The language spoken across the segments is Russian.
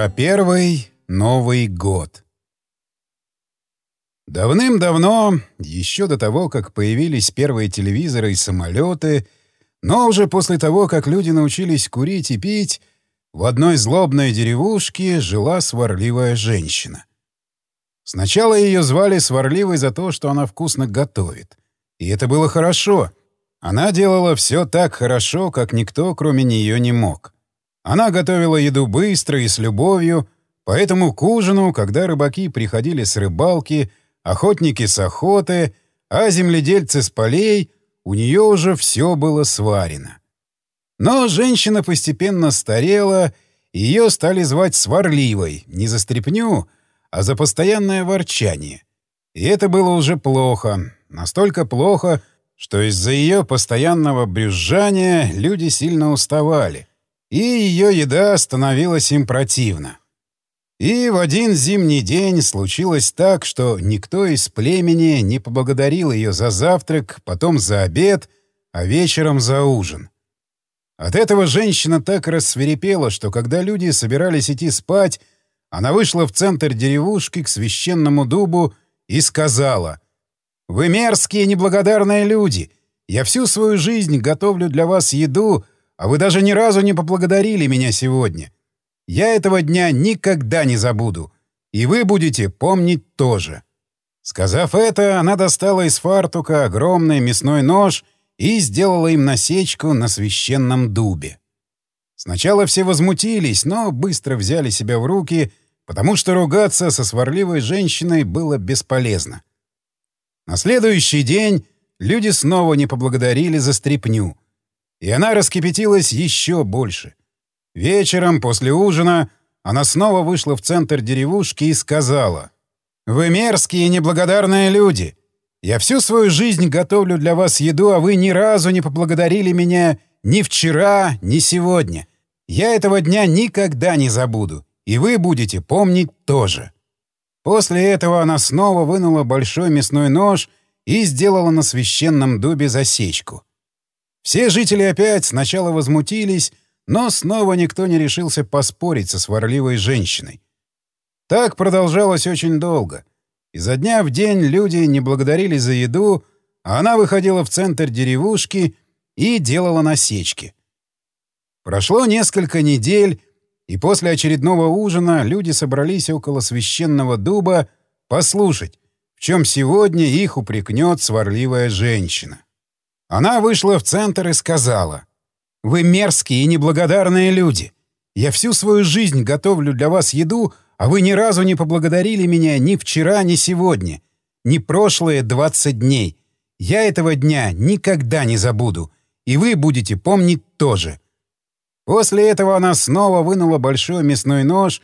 Про первый Новый год. Давным-давно, еще до того, как появились первые телевизоры и самолеты, но уже после того, как люди научились курить и пить, в одной злобной деревушке жила сварливая женщина. Сначала ее звали Сварливой за то, что она вкусно готовит. И это было хорошо. Она делала все так хорошо, как никто, кроме нее, не мог. Она готовила еду быстро и с любовью, поэтому к ужину, когда рыбаки приходили с рыбалки, охотники с охоты, а земледельцы с полей, у нее уже все было сварено. Но женщина постепенно старела, и ее стали звать Сварливой, не за стряпню, а за постоянное ворчание. И это было уже плохо, настолько плохо, что из-за ее постоянного брюзжания люди сильно уставали и ее еда становилась им противна. И в один зимний день случилось так, что никто из племени не поблагодарил ее за завтрак, потом за обед, а вечером за ужин. От этого женщина так рассверепела, что когда люди собирались идти спать, она вышла в центр деревушки к священному дубу и сказала, «Вы мерзкие неблагодарные люди! Я всю свою жизнь готовлю для вас еду, а вы даже ни разу не поблагодарили меня сегодня. Я этого дня никогда не забуду. И вы будете помнить тоже». Сказав это, она достала из фартука огромный мясной нож и сделала им насечку на священном дубе. Сначала все возмутились, но быстро взяли себя в руки, потому что ругаться со сварливой женщиной было бесполезно. На следующий день люди снова не поблагодарили за стряпню — и она раскипятилась еще больше. Вечером, после ужина, она снова вышла в центр деревушки и сказала, «Вы мерзкие и неблагодарные люди. Я всю свою жизнь готовлю для вас еду, а вы ни разу не поблагодарили меня ни вчера, ни сегодня. Я этого дня никогда не забуду, и вы будете помнить тоже». После этого она снова вынула большой мясной нож и сделала на священном дубе засечку — все жители опять сначала возмутились, но снова никто не решился поспорить со сварливой женщиной. Так продолжалось очень долго. Изо дня в день люди не благодарили за еду, а она выходила в центр деревушки и делала насечки. Прошло несколько недель, и после очередного ужина люди собрались около священного дуба послушать, в чем сегодня их упрекнет сварливая женщина. Она вышла в центр и сказала, «Вы мерзкие и неблагодарные люди. Я всю свою жизнь готовлю для вас еду, а вы ни разу не поблагодарили меня ни вчера, ни сегодня, ни прошлые 20 дней. Я этого дня никогда не забуду, и вы будете помнить тоже». После этого она снова вынула большой мясной нож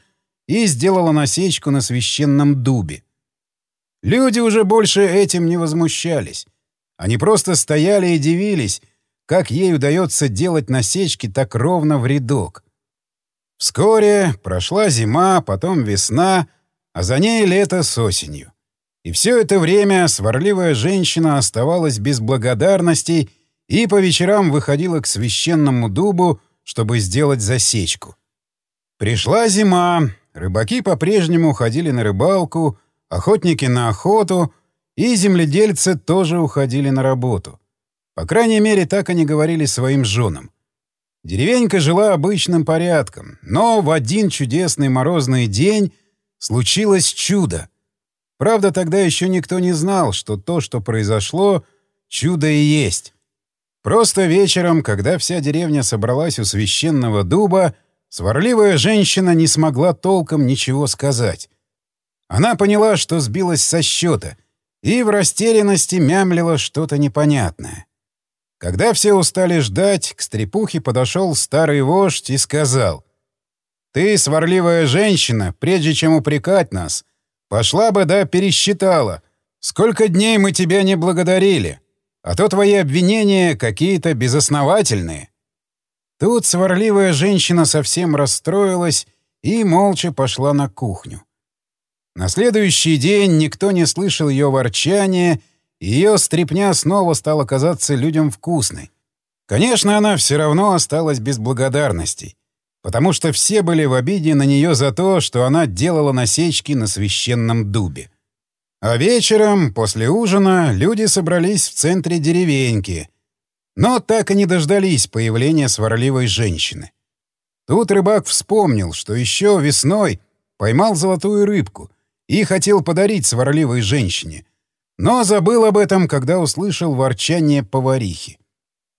и сделала насечку на священном дубе. Люди уже больше этим не возмущались. Они просто стояли и дивились, как ей удается делать насечки так ровно в рядок. Вскоре прошла зима, потом весна, а за ней лето с осенью. И все это время сварливая женщина оставалась без благодарностей и по вечерам выходила к священному дубу, чтобы сделать засечку. Пришла зима, рыбаки по-прежнему ходили на рыбалку, охотники на охоту — и земледельцы тоже уходили на работу. По крайней мере, так они говорили своим женам. Деревенька жила обычным порядком, но в один чудесный морозный день случилось чудо. Правда, тогда еще никто не знал, что то, что произошло, чудо и есть. Просто вечером, когда вся деревня собралась у священного дуба, сварливая женщина не смогла толком ничего сказать. Она поняла, что сбилась со счета — и в растерянности мямлило что-то непонятное. Когда все устали ждать, к стрепухе подошел старый вождь и сказал, «Ты, сварливая женщина, прежде чем упрекать нас, пошла бы да пересчитала, сколько дней мы тебя не благодарили, а то твои обвинения какие-то безосновательные». Тут сварливая женщина совсем расстроилась и молча пошла на кухню. На следующий день никто не слышал ее ворчания, и ее стряпня снова стала казаться людям вкусной. Конечно, она все равно осталась без благодарностей, потому что все были в обиде на нее за то, что она делала насечки на священном дубе. А вечером, после ужина, люди собрались в центре деревеньки, но так и не дождались появления сварливой женщины. Тут рыбак вспомнил, что еще весной поймал золотую рыбку и хотел подарить сварливой женщине, но забыл об этом, когда услышал ворчание поварихи.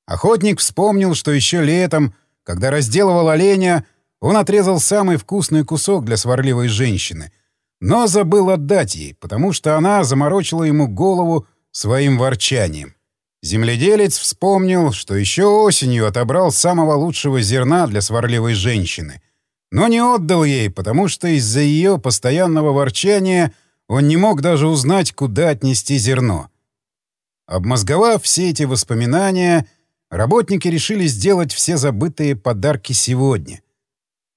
Охотник вспомнил, что еще летом, когда разделывал оленя, он отрезал самый вкусный кусок для сварливой женщины, но забыл отдать ей, потому что она заморочила ему голову своим ворчанием. Земледелец вспомнил, что еще осенью отобрал самого лучшего зерна для сварливой женщины, но не отдал ей, потому что из-за ее постоянного ворчания он не мог даже узнать, куда отнести зерно. Обмозговав все эти воспоминания, работники решили сделать все забытые подарки сегодня.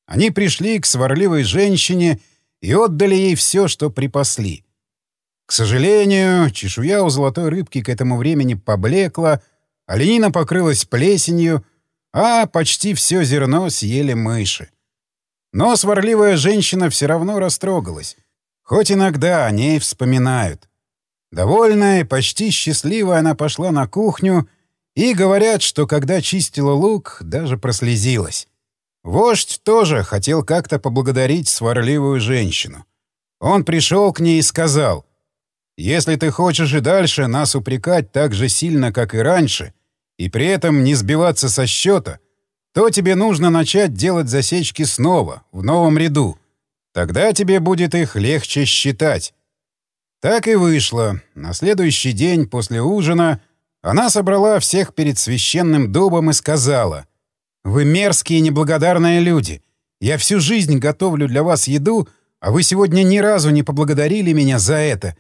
Они пришли к сварливой женщине и отдали ей все, что припасли. К сожалению, чешуя у золотой рыбки к этому времени поблекла, оленина покрылась плесенью, а почти все зерно съели мыши. Но сварливая женщина все равно растрогалась, хоть иногда о ней вспоминают. Довольная, почти счастливая она пошла на кухню — и говорят, что когда чистила лук, даже прослезилась. Вождь тоже хотел как-то поблагодарить сварливую женщину. Он пришел к ней и сказал, «Если ты хочешь и дальше нас упрекать так же сильно, как и раньше, и при этом не сбиваться со счета, то тебе нужно начать делать засечки снова, в новом ряду. Тогда тебе будет их легче считать». Так и вышло. На следующий день после ужина она собрала всех перед священным дубом и сказала, «Вы мерзкие неблагодарные люди. Я всю жизнь готовлю для вас еду, а вы сегодня ни разу не поблагодарили меня за это.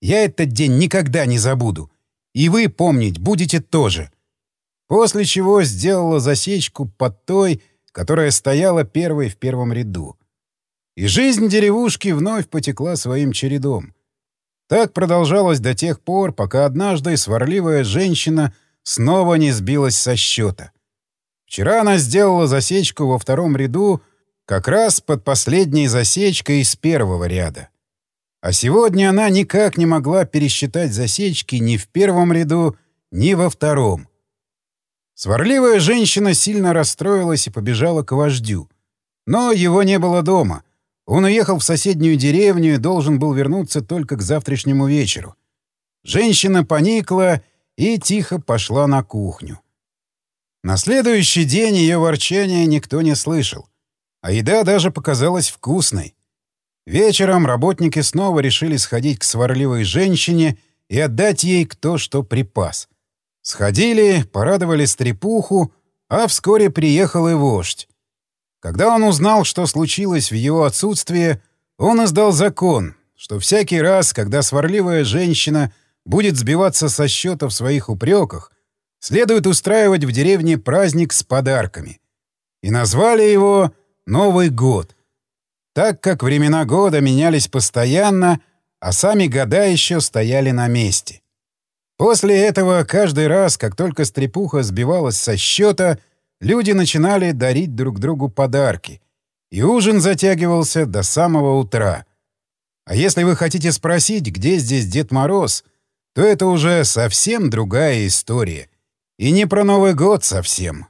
Я этот день никогда не забуду. И вы помнить будете тоже». После чего сделала засечку под той, которая стояла первой в первом ряду. И жизнь деревушки вновь потекла своим чередом. Так продолжалось до тех пор, пока однажды сварливая женщина снова не сбилась со счета. Вчера она сделала засечку во втором ряду как раз под последней засечкой из первого ряда. А сегодня она никак не могла пересчитать засечки ни в первом ряду, ни во втором. Сварливая женщина сильно расстроилась и побежала к вождю. Но его не было дома — он уехал в соседнюю деревню и должен был вернуться только к завтрашнему вечеру. Женщина поникла и тихо пошла на кухню. На следующий день ее ворчания никто не слышал, а еда даже показалась вкусной. Вечером работники снова решили сходить к сварливой женщине и отдать ей кто что припас. Сходили, порадовали стрепуху, а вскоре приехал и вождь. Когда он узнал, что случилось в его отсутствие, он издал закон, что всякий раз, когда сварливая женщина будет сбиваться со счета в своих упреках, следует устраивать в деревне праздник с подарками. И назвали его «Новый год», так как времена года менялись постоянно, а сами года еще стояли на месте. После этого каждый раз, как только стрепуха сбивалась со счета — люди начинали дарить друг другу подарки, и ужин затягивался до самого утра. А если вы хотите спросить, где здесь Дед Мороз, то это уже совсем другая история. И не про Новый год совсем.